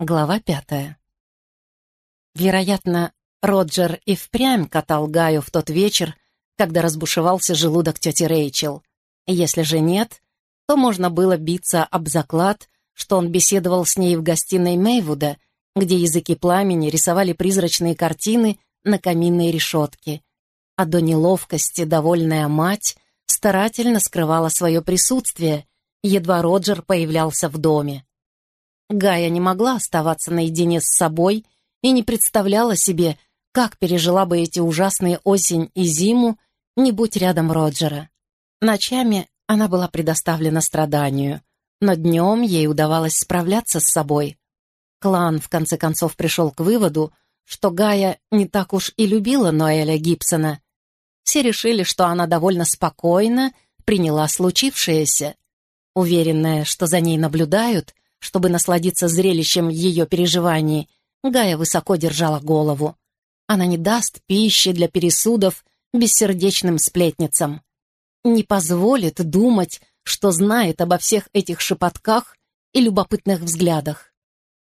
Глава пятая. Вероятно, Роджер и впрямь катал Гаю в тот вечер, когда разбушевался желудок тети Рэйчел. Если же нет, то можно было биться об заклад, что он беседовал с ней в гостиной Мейвуда, где языки пламени рисовали призрачные картины на каминной решетке. А до неловкости довольная мать старательно скрывала свое присутствие, едва Роджер появлялся в доме. Гая не могла оставаться наедине с собой и не представляла себе, как пережила бы эти ужасные осень и зиму, не будь рядом Роджера. Ночами она была предоставлена страданию, но днем ей удавалось справляться с собой. Клан, в конце концов, пришел к выводу, что Гая не так уж и любила Ноэля Гибсона. Все решили, что она довольно спокойно приняла случившееся. Уверенная, что за ней наблюдают, чтобы насладиться зрелищем ее переживаний, Гая высоко держала голову. Она не даст пищи для пересудов бессердечным сплетницам. Не позволит думать, что знает обо всех этих шепотках и любопытных взглядах.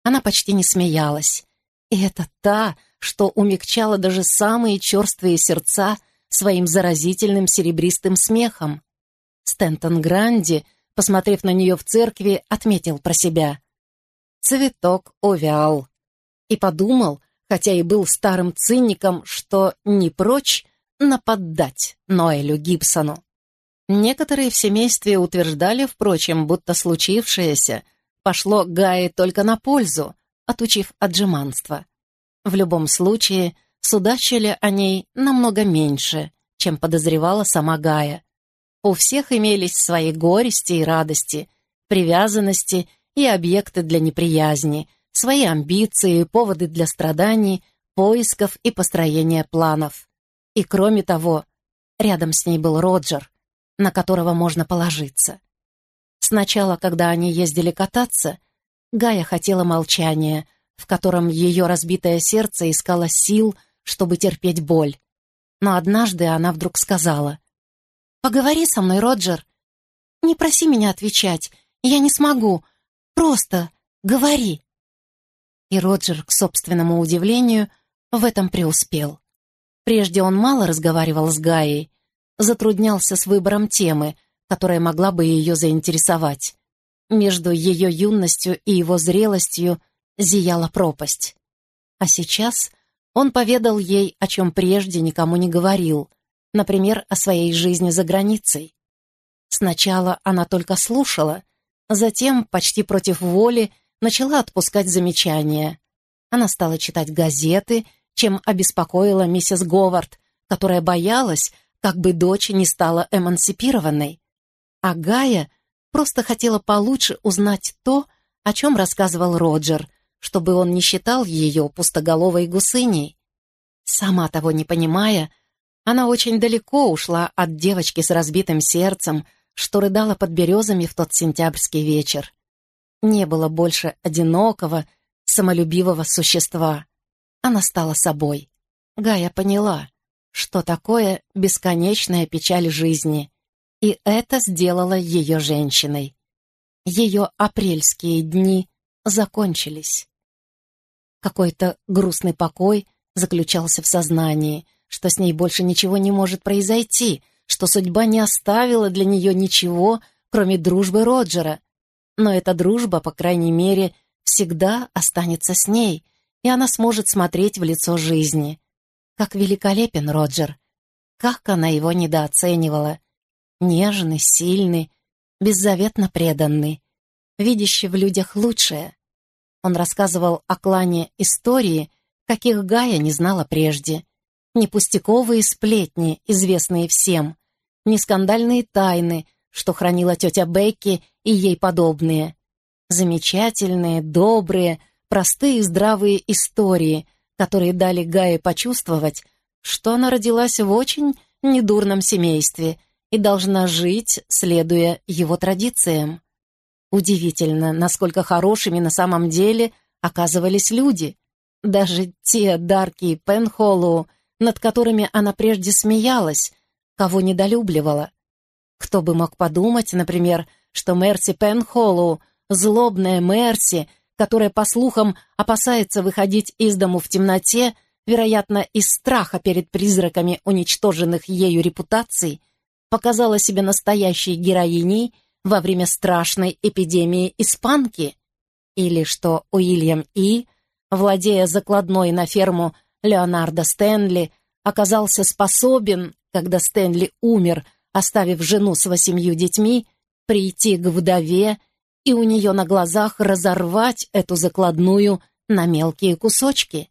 Она почти не смеялась. И это та, что умягчала даже самые черствые сердца своим заразительным серебристым смехом. Стентон Гранди — посмотрев на нее в церкви, отметил про себя. Цветок увял. И подумал, хотя и был старым циником, что не прочь наподдать Ноэлю Гибсону. Некоторые в семействе утверждали, впрочем, будто случившееся пошло Гае только на пользу, отучив от жеманства. В любом случае, судачили о ней намного меньше, чем подозревала сама Гая. У всех имелись свои горести и радости, привязанности и объекты для неприязни, свои амбиции и поводы для страданий, поисков и построения планов. И кроме того, рядом с ней был Роджер, на которого можно положиться. Сначала, когда они ездили кататься, Гая хотела молчания, в котором ее разбитое сердце искало сил, чтобы терпеть боль. Но однажды она вдруг сказала, Поговори со мной, Роджер. Не проси меня отвечать, я не смогу. Просто говори. И Роджер, к собственному удивлению, в этом преуспел. Прежде он мало разговаривал с Гаей, затруднялся с выбором темы, которая могла бы ее заинтересовать. Между ее юностью и его зрелостью зияла пропасть. А сейчас он поведал ей, о чем прежде никому не говорил, например, о своей жизни за границей. Сначала она только слушала, затем, почти против воли, начала отпускать замечания. Она стала читать газеты, чем обеспокоила миссис Говард, которая боялась, как бы дочь не стала эмансипированной. А Гая просто хотела получше узнать то, о чем рассказывал Роджер, чтобы он не считал ее пустоголовой гусыней. Сама того не понимая, она очень далеко ушла от девочки с разбитым сердцем, что рыдала под березами в тот сентябрьский вечер. Не было больше одинокого, самолюбивого существа. Она стала собой. Гая поняла, что такое бесконечная печаль жизни, и это сделало ее женщиной. Ее апрельские дни закончились. Какой-то грустный покой заключался в сознании — что с ней больше ничего не может произойти, что судьба не оставила для нее ничего, кроме дружбы Роджера. Но эта дружба, по крайней мере, всегда останется с ней, и она сможет смотреть в лицо жизни. Как великолепен Роджер! Как она его недооценивала! Нежный, сильный, беззаветно преданный, видящий в людях лучшее. Он рассказывал о клане истории, каких Гая не знала прежде, не пустяковые сплетни, известные всем, не скандальные тайны, что хранила тетя Бекки и ей подобные. Замечательные, добрые, простые и здравые истории, которые дали Гае почувствовать, что она родилась в очень недурном семействе и должна жить, следуя его традициям. Удивительно, насколько хорошими на самом деле оказывались люди. Даже те Дарки Пенхоллоу, над которыми она прежде смеялась, кого недолюбливала. Кто бы мог подумать, например, что Мерси Пенхоллоу, злобная Мерси, которая, по слухам, опасается выходить из дому в темноте, вероятно, из страха перед призраками уничтоженных ею репутаций, показала себя настоящей героиней во время страшной эпидемии испанки, или что Уильям И, владея закладной на ферму Леонардо Стэнли, оказался способен, когда Стэнли умер, оставив жену с восемью детьми, прийти к вдове и у нее на глазах разорвать эту закладную на мелкие кусочки.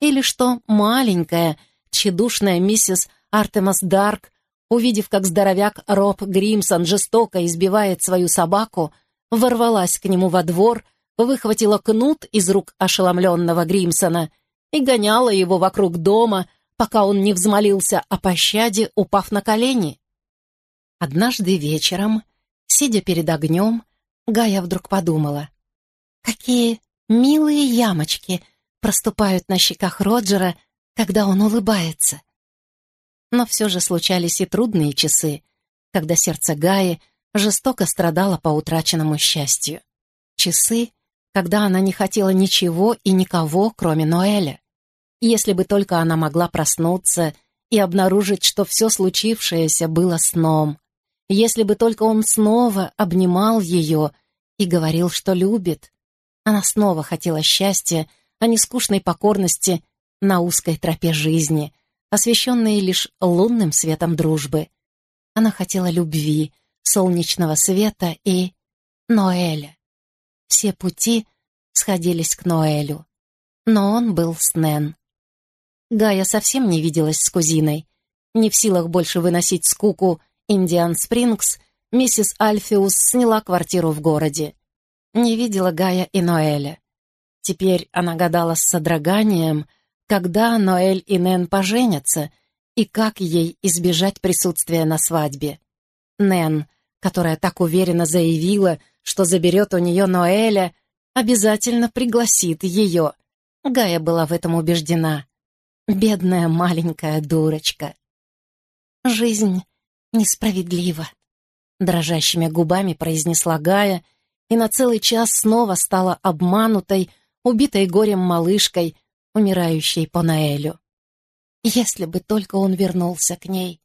Или что маленькая, тщедушная миссис Артемас Дарк, увидев, как здоровяк Роб Гримсон жестоко избивает свою собаку, ворвалась к нему во двор, выхватила кнут из рук ошеломленного Гримсона и гоняла его вокруг дома, пока он не взмолился о пощаде, упав на колени. Однажды вечером, сидя перед огнем, Гая вдруг подумала, какие милые ямочки проступают на щеках Роджера, когда он улыбается. Но все же случались и трудные часы, когда сердце Гаи жестоко страдало по утраченному счастью. Часы, когда она не хотела ничего и никого, кроме Ноэля. Если бы только она могла проснуться и обнаружить, что все случившееся было сном. Если бы только он снова обнимал ее и говорил, что любит. Она снова хотела счастья, а не скучной покорности на узкой тропе жизни, освещенной лишь лунным светом дружбы. Она хотела любви, солнечного света и Ноэля. Все пути сходились к Ноэлю. Но он был с Нэн. Гая совсем не виделась с кузиной. Не в силах больше выносить скуку Индиан Спрингс, миссис Альфиус сняла квартиру в городе. Не видела Гая и Ноэля. Теперь она гадала с содроганием, когда Ноэль и Нэн поженятся и как ей избежать присутствия на свадьбе. Нэн, которая так уверенно заявила, что заберет у нее Ноэля, обязательно пригласит ее. Гая была в этом убеждена. Бедная маленькая дурочка. «Жизнь несправедлива», — дрожащими губами произнесла Гая и на целый час снова стала обманутой, убитой горем малышкой, умирающей по Наэлю. Если бы только он вернулся к ней,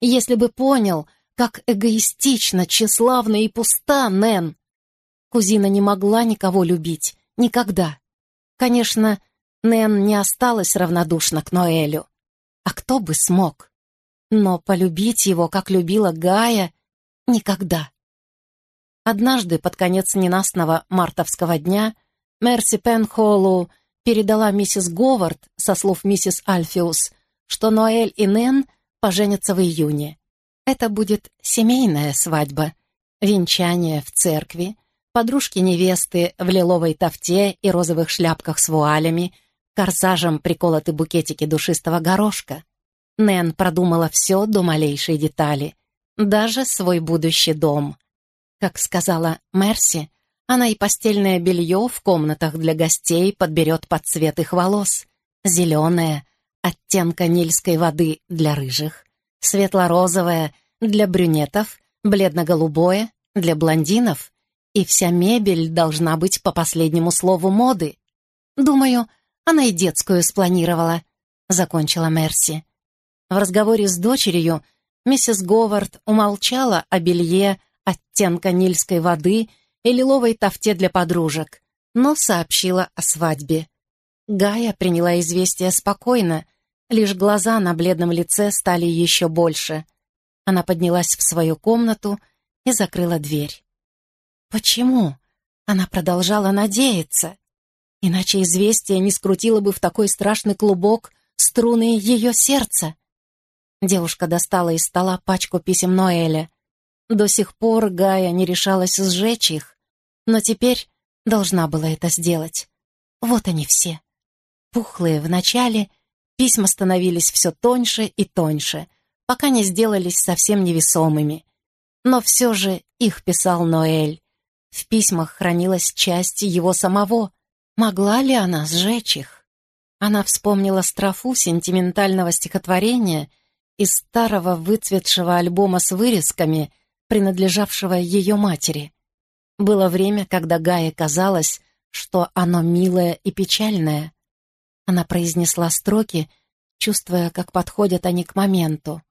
если бы понял, как эгоистично, тщеславна и пуста Нэн. Кузина не могла никого любить, никогда. Конечно, Нэн не осталась равнодушна к Ноэлю. А кто бы смог? Но полюбить его, как любила Гая, никогда. Однажды, под конец ненастного мартовского дня, Мерси Пенхоллу передала миссис Говард, со слов миссис Альфиус, что Ноэль и Нэн поженятся в июне. Это будет семейная свадьба, венчание в церкви, подружки невесты в лиловой тофте и розовых шляпках с вуалями, корсажем приколоты букетики душистого горошка. Нэн продумала все до малейшей детали, даже свой будущий дом. Как сказала Мерси, она и постельное белье в комнатах для гостей подберет под цвет их волос. Зеленое, оттенка нильской воды для рыжих, светло-розовое для брюнетов, бледно-голубое для блондинов, и вся мебель должна быть по последнему слову моды. Думаю, она и детскую спланировала, закончила Мерси. В разговоре с дочерью миссис Говард умолчала о белье оттенка нильской воды и лиловой тофте для подружек, но сообщила о свадьбе. Гая приняла известие спокойно, лишь глаза на бледном лице стали еще больше. Она поднялась в свою комнату и закрыла дверь. Почему? Она продолжала надеяться. Иначе известие не скрутило бы в такой страшный клубок струны ее сердца. Девушка достала из стола пачку писем Ноэля. До сих пор Гая не решалась сжечь их, но теперь должна была это сделать. Вот они все. Пухлые вначале, письма становились все тоньше и тоньше, пока не сделались совсем невесомыми. Но все же их писал Ноэль. В письмах хранилась часть его самого. Могла ли она сжечь их? Она вспомнила строфу сентиментального стихотворения из старого выцветшего альбома с вырезками, принадлежавшего ее матери. Было время, когда Гае казалось, что оно милое и печальное. Она произнесла строки, чувствуя, как подходят они к моменту.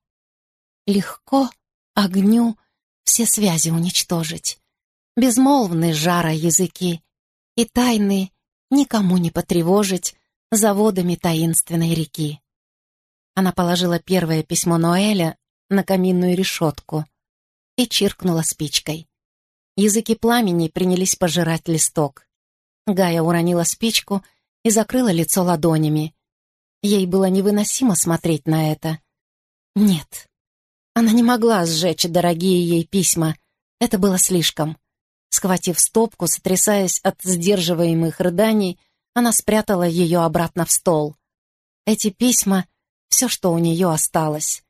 «Легко огню все связи уничтожить, безмолвны жара языки, и тайны никому не потревожить заводами таинственной реки». Она положила первое письмо Ноэля на каминную решетку и чиркнула спичкой. Языки пламени принялись пожирать листок. Гая уронила спичку и закрыла лицо ладонями. Ей было невыносимо смотреть на это. Нет, она не могла сжечь дорогие ей письма. Это было слишком. Схватив стопку, сотрясаясь от сдерживаемых рыданий, она спрятала ее обратно в стол. Эти письма — все, что у нее осталось.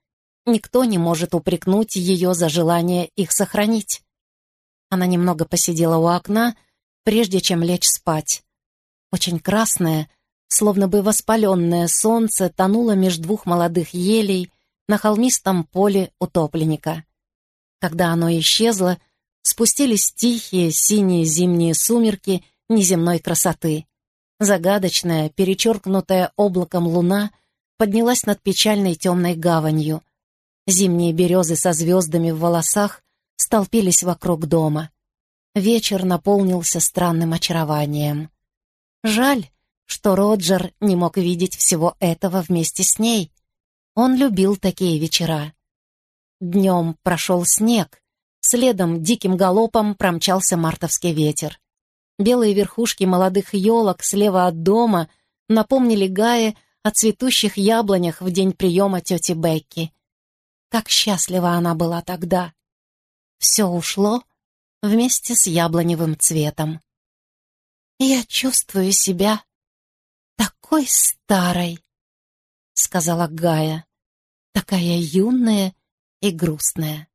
Никто не может упрекнуть ее за желание их сохранить. Она немного посидела у окна, прежде чем лечь спать. Очень красное, словно бы воспаленное солнце тонуло между двух молодых елей на холмистом поле утопленника. Когда оно исчезло, спустились тихие синие зимние сумерки неземной красоты. Загадочная, перечеркнутая облаком луна поднялась над печальной темной гаванью. Зимние березы со звездами в волосах столпились вокруг дома. Вечер наполнился странным очарованием. Жаль, что Роджер не мог видеть всего этого вместе с ней. Он любил такие вечера. Днем прошел снег, следом диким галопом промчался мартовский ветер. Белые верхушки молодых елок слева от дома напомнили Гае о цветущих яблонях в день приема тети Бекки. Как счастлива она была тогда! Все ушло вместе с яблоневым цветом. «Я чувствую себя такой старой», — сказала Гая, такая юная и грустная.